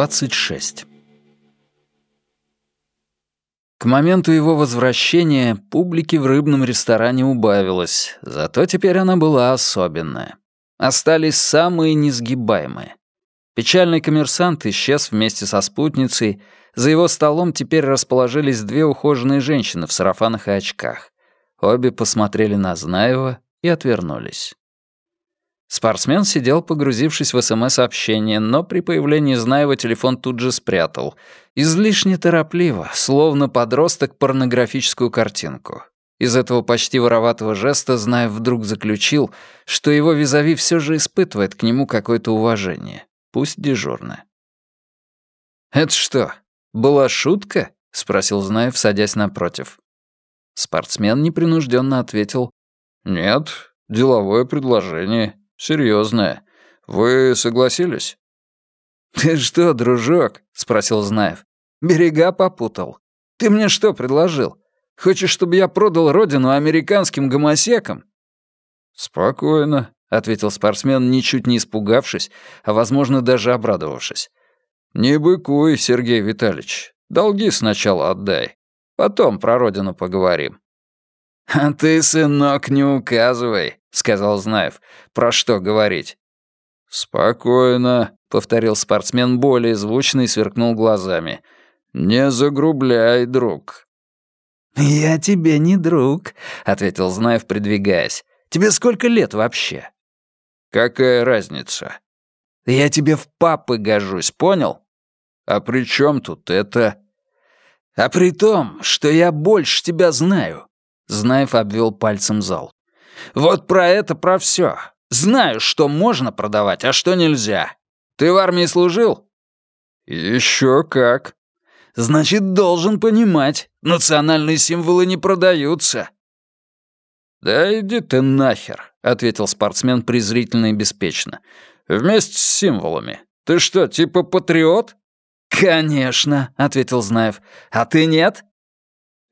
26. К моменту его возвращения публики в рыбном ресторане убавилось, зато теперь она была особенная. Остались самые несгибаемые. Печальный коммерсант исчез вместе со спутницей, за его столом теперь расположились две ухоженные женщины в сарафанах и очках. Обе посмотрели на Знаева и отвернулись. Спортсмен сидел, погрузившись в СМС-общение, но при появлении Знаева телефон тут же спрятал. Излишне торопливо, словно подросток порнографическую картинку. Из этого почти вороватого жеста Знаев вдруг заключил, что его визави все же испытывает к нему какое-то уважение, пусть дежурное. «Это что, была шутка?» — спросил Знаев, садясь напротив. Спортсмен непринужденно ответил. «Нет, деловое предложение. Серьезное. Вы согласились?» «Ты что, дружок?» — спросил Знаев. «Берега попутал. Ты мне что предложил? Хочешь, чтобы я продал родину американским гомосекам?» «Спокойно», — ответил спортсмен, ничуть не испугавшись, а, возможно, даже обрадовавшись. «Не быкуй, Сергей Витальевич. Долги сначала отдай. Потом про родину поговорим». «А ты, сынок, не указывай», — сказал Знаев. «Про что говорить?» «Спокойно», — повторил спортсмен более звучно и сверкнул глазами. «Не загрубляй, друг». «Я тебе не друг», — ответил Знаев, придвигаясь. «Тебе сколько лет вообще?» «Какая разница?» «Я тебе в папы гожусь, понял?» «А при чем тут это?» «А при том, что я больше тебя знаю», — Знаев обвел пальцем зал. Вот про это, про все. Знаю, что можно продавать, а что нельзя. Ты в армии служил? Еще как. Значит, должен понимать, национальные символы не продаются. Да иди ты нахер, ответил спортсмен презрительно и беспечно. Вместе с символами. Ты что, типа патриот? Конечно, ответил Знаев. А ты нет?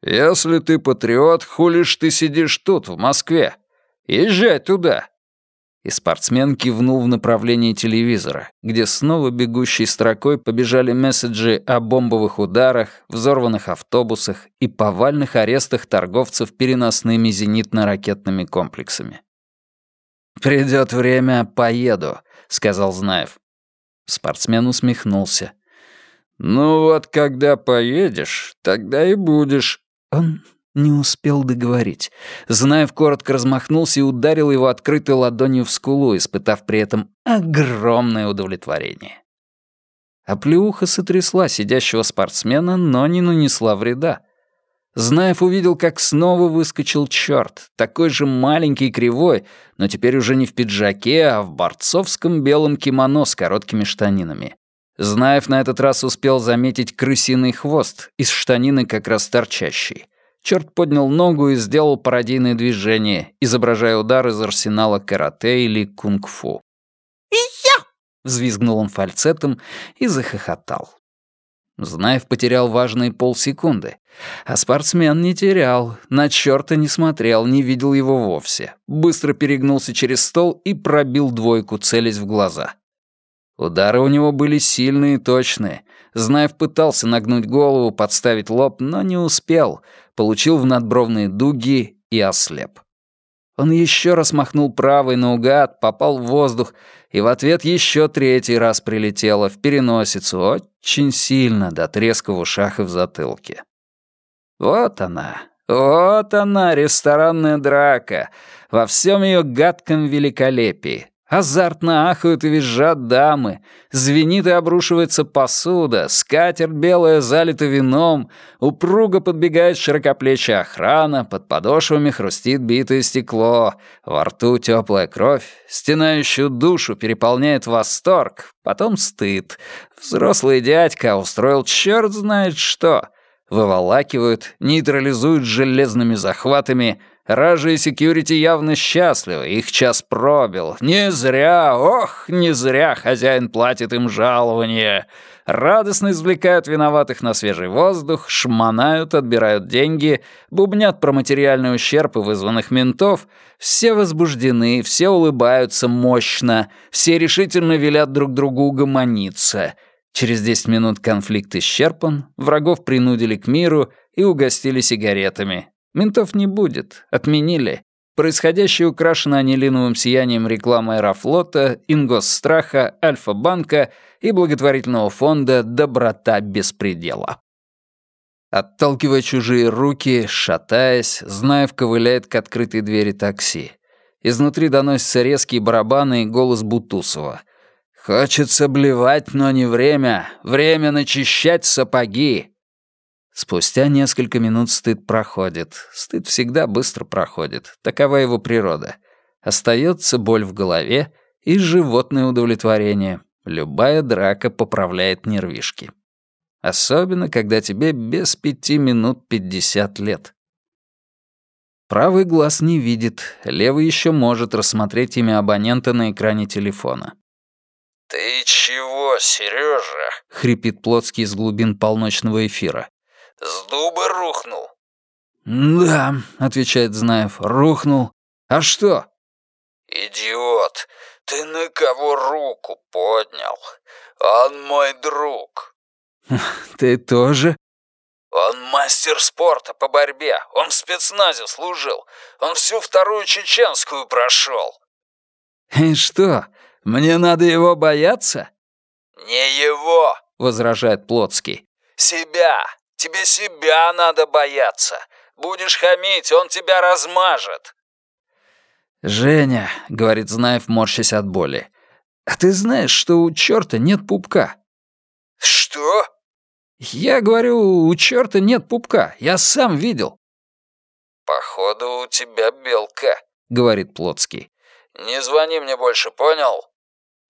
Если ты патриот, хули ж ты сидишь тут, в Москве? Езжай туда!» И спортсмен кивнул в направлении телевизора, где снова бегущей строкой побежали месседжи о бомбовых ударах, взорванных автобусах и повальных арестах торговцев переносными зенитно-ракетными комплексами. «Придет время, поеду», — сказал Знаев. Спортсмен усмехнулся. «Ну вот, когда поедешь, тогда и будешь». Он не успел договорить. Знаев коротко размахнулся и ударил его открытой ладонью в скулу, испытав при этом огромное удовлетворение. Оплеуха сотрясла сидящего спортсмена, но не нанесла вреда. Знаев увидел, как снова выскочил черт, такой же маленький и кривой, но теперь уже не в пиджаке, а в борцовском белом кимоно с короткими штанинами. Знаев на этот раз успел заметить крысиный хвост, из штанины как раз торчащий. Черт поднял ногу и сделал пародийное движение, изображая удар из арсенала карате или кунг-фу. «И-я!» — взвизгнул он фальцетом и захохотал. Знаев потерял важные полсекунды. А спортсмен не терял, на черта не смотрел, не видел его вовсе. Быстро перегнулся через стол и пробил двойку, целясь в глаза. Удары у него были сильные и точные. Знаев пытался нагнуть голову, подставить лоб, но не успел получил в надбровные дуги и ослеп. Он еще раз махнул правой наугад, попал в воздух, и в ответ еще третий раз прилетело в переносицу, очень сильно, до треска в ушах и в затылке. Вот она, вот она, ресторанная драка, во всем ее гадком великолепии. Азартно ахают и визжат дамы, звенит и обрушивается посуда, скатерть белая залита вином, упруго подбегает широкоплечья охрана, под подошвами хрустит битое стекло, во рту теплая кровь, стенающую душу переполняет восторг, потом стыд. Взрослый дядька устроил черт знает что. Выволакивают, нейтрализуют железными захватами — Ражи и секьюрити явно счастливы, их час пробил. Не зря, ох, не зря хозяин платит им жалование. Радостно извлекают виноватых на свежий воздух, шмонают, отбирают деньги, бубнят про материальный ущерб и вызванных ментов. Все возбуждены, все улыбаются мощно, все решительно велят друг другу угомониться. Через 10 минут конфликт исчерпан, врагов принудили к миру и угостили сигаретами. Ментов не будет, отменили. Происходящее украшено анилиновым сиянием рекламы Аэрофлота, Ингосстрахи, Альфа-банка и благотворительного фонда «Доброта без предела». Отталкивая чужие руки, шатаясь, Знаев ковыляет к открытой двери такси. Изнутри доносятся резкие барабаны и голос Бутусова. «Хочется блевать, но не время. Время начищать сапоги!» Спустя несколько минут стыд проходит. Стыд всегда быстро проходит. Такова его природа. Остается боль в голове и животное удовлетворение. Любая драка поправляет нервишки. Особенно, когда тебе без пяти минут пятьдесят лет. Правый глаз не видит, левый еще может рассмотреть имя абонента на экране телефона. «Ты чего, Сережа? хрипит Плотский из глубин полночного эфира. «С дуба рухнул?» «Да», — отвечает Знаев, — «рухнул. А что?» «Идиот, ты на кого руку поднял? Он мой друг». «Ты тоже?» «Он мастер спорта по борьбе. Он в спецназе служил. Он всю вторую чеченскую прошел». «И что, мне надо его бояться?» «Не его», — возражает Плотский. «Себя. Тебе себя надо бояться. Будешь хамить, он тебя размажет». «Женя», — говорит Знаев, морщась от боли, — «а ты знаешь, что у черта нет пупка?» «Что?» «Я говорю, у черта нет пупка. Я сам видел». «Походу, у тебя белка», — говорит Плотский. «Не звони мне больше, понял?»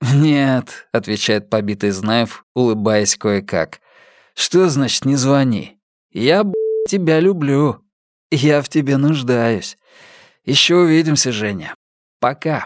«Нет», — отвечает побитый Знаев, улыбаясь кое-как. «Что значит «не звони»? Я, б***, тебя люблю. Я в тебе нуждаюсь. Еще увидимся, Женя. Пока».